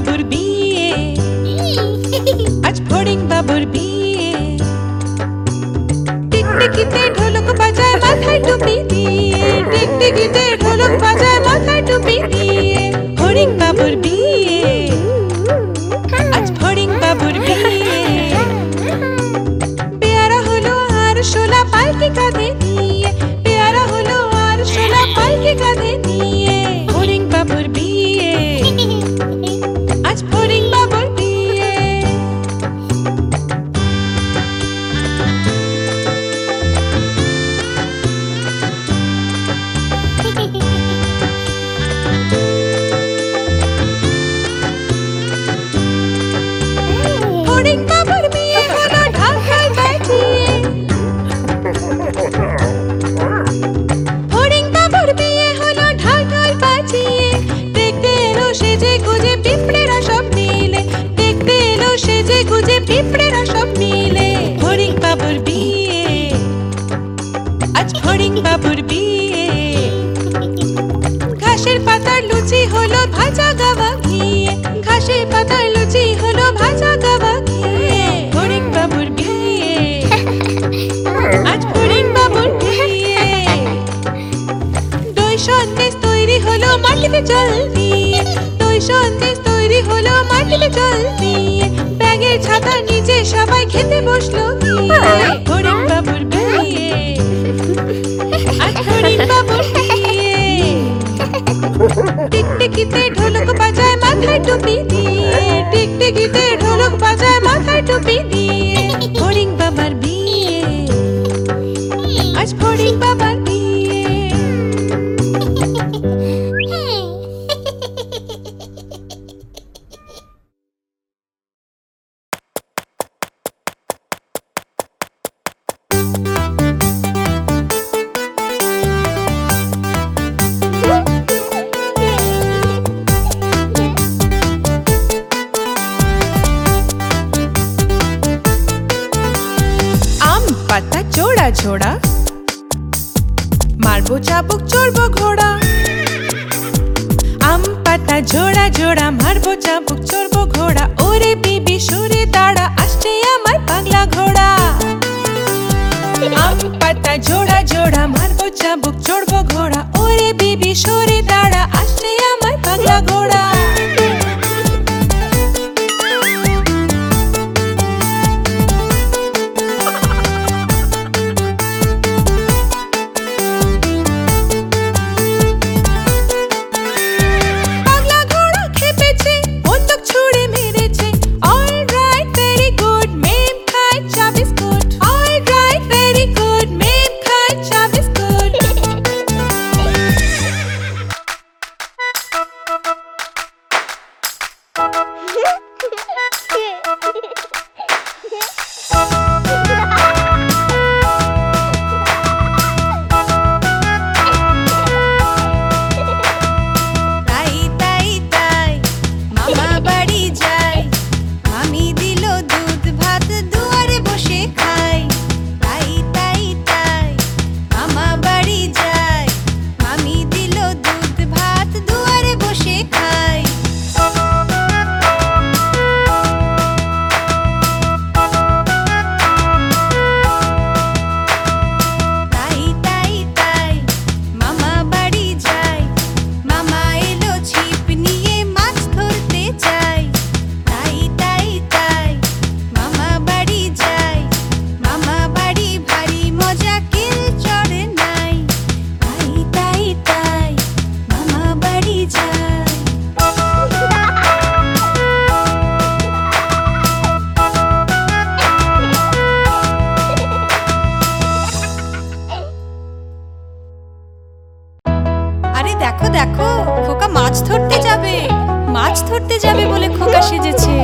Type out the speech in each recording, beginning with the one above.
babur biye आज फोड़ेंगे बाबुर बिये टिक टिकिते ढोलक बजाए माथाय टोपी दिए। टिक टिकिते ঢোলক বাজায় মাথায় টুপি দিয়ে ফড়িং বাবার বিয়ে। আজ ফড়িং বাবার ছোড়া মারবো চাবুক চড়বো ঘোড়া। আম পাতা জোড়া ঝোড়া মারবো মাছ ধরতে যাবে বলে খোকা সেজেছে।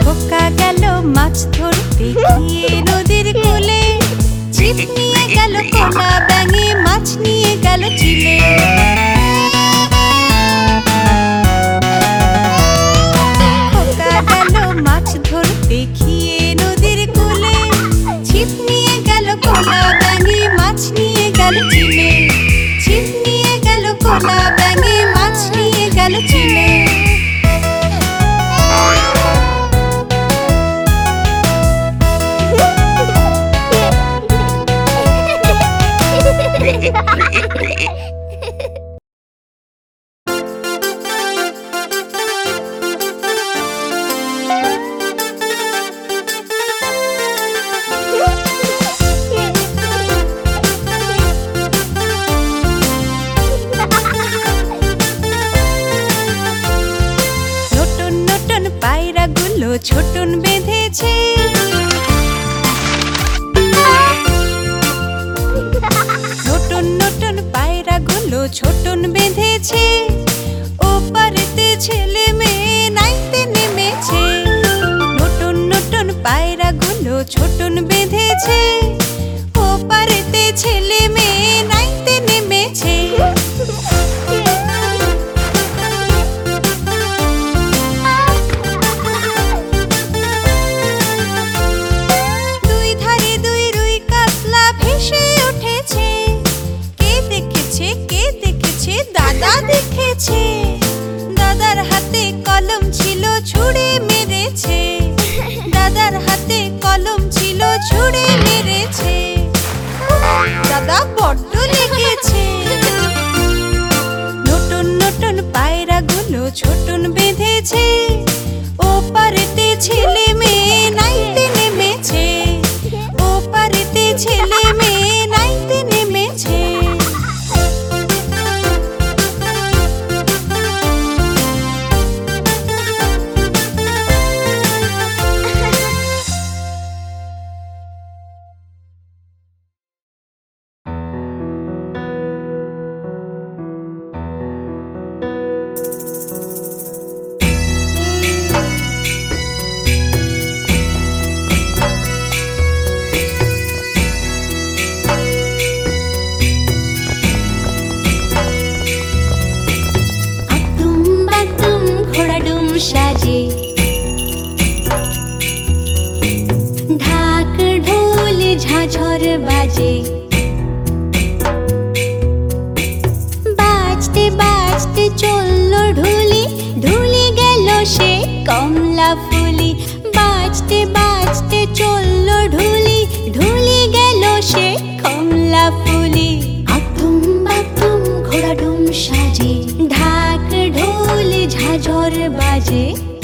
খোকা গেল মাছ ধরতে গিয়ে নদীর কোলে। চিপ নিয়ে গেল কোনা ব্যাঙে মাছ নিয়ে গেল চিলে ハハハハ! ছোটন বেঁধেছে ও পারতে ছেলে মেয়ে নাইতে নেমেছে। নতুন নতুন পায়রাগুলো ছোটন বেঁধেছে মেরেছে দাদার হাতে কলম ছিল, ছুড়ে মেরেছে। দাদার হাতে কলম ছিল, ছুড়ে মেরেছে। দাদা বড্ড লেগেছে। নতুন নতুন পায়রাগুলো ছোটন বেঁধেছে। ও পারেতে ছেলে সাজে ঢাক ঢোল ঝাঝর বাজে।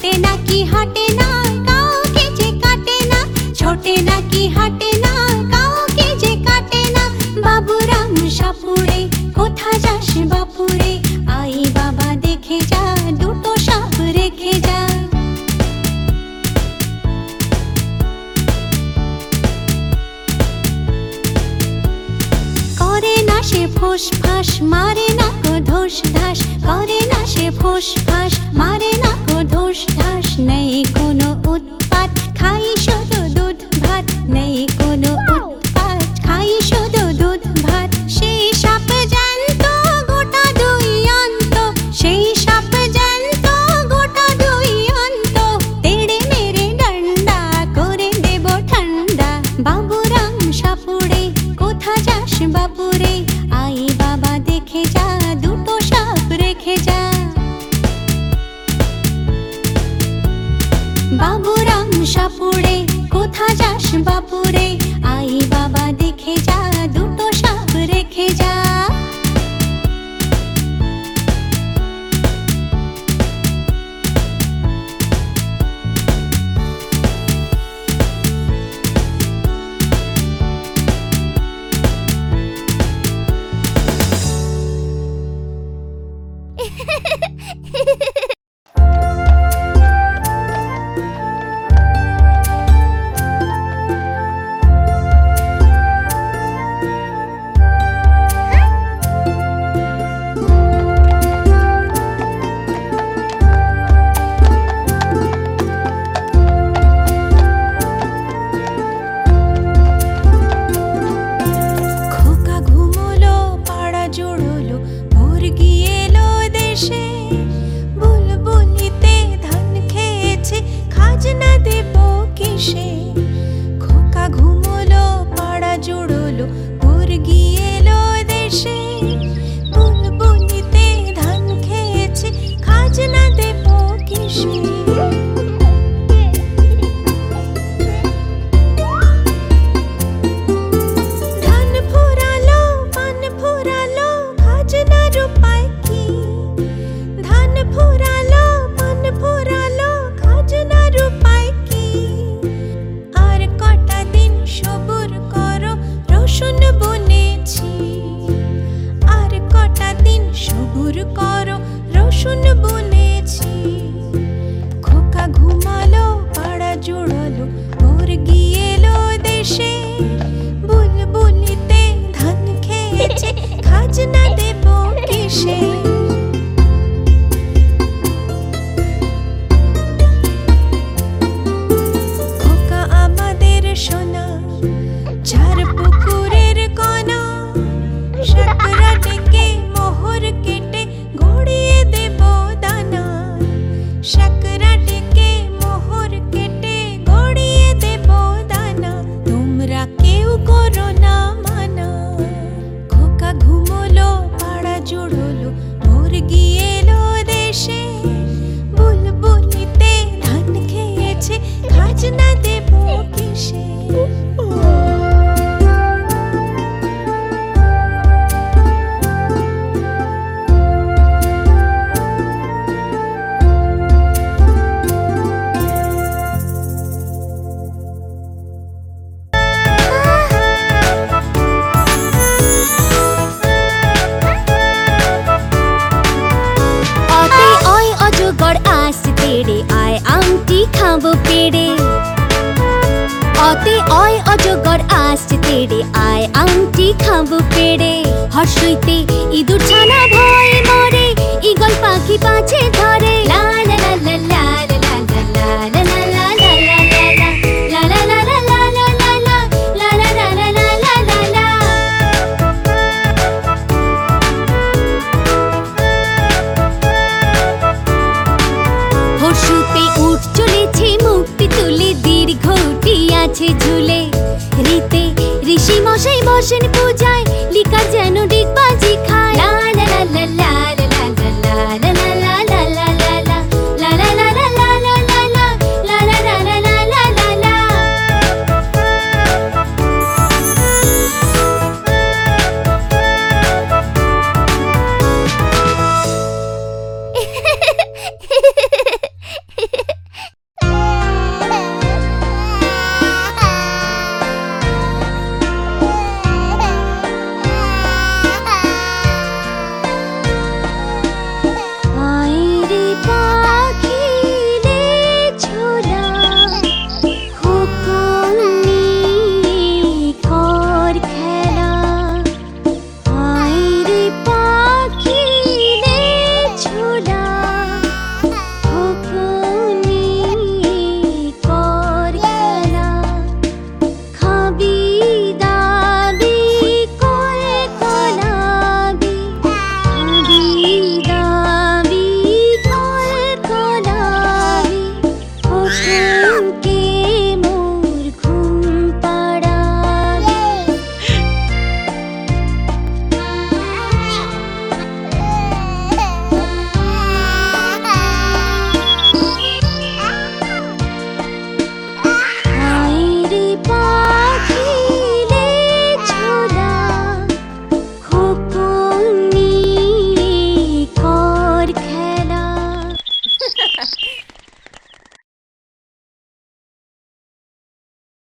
ছোটে নাকি হাঁটে না, কাউকে যে কাটে না। ছোটে নাকি না, কাউকে যে কাটে না। বাবুরাম সাপুরে কোথা যাস বাপুরে? আই বাবা দেখে যা, দুটো সাপ রেখে যা। করে না সে ফোস, মারে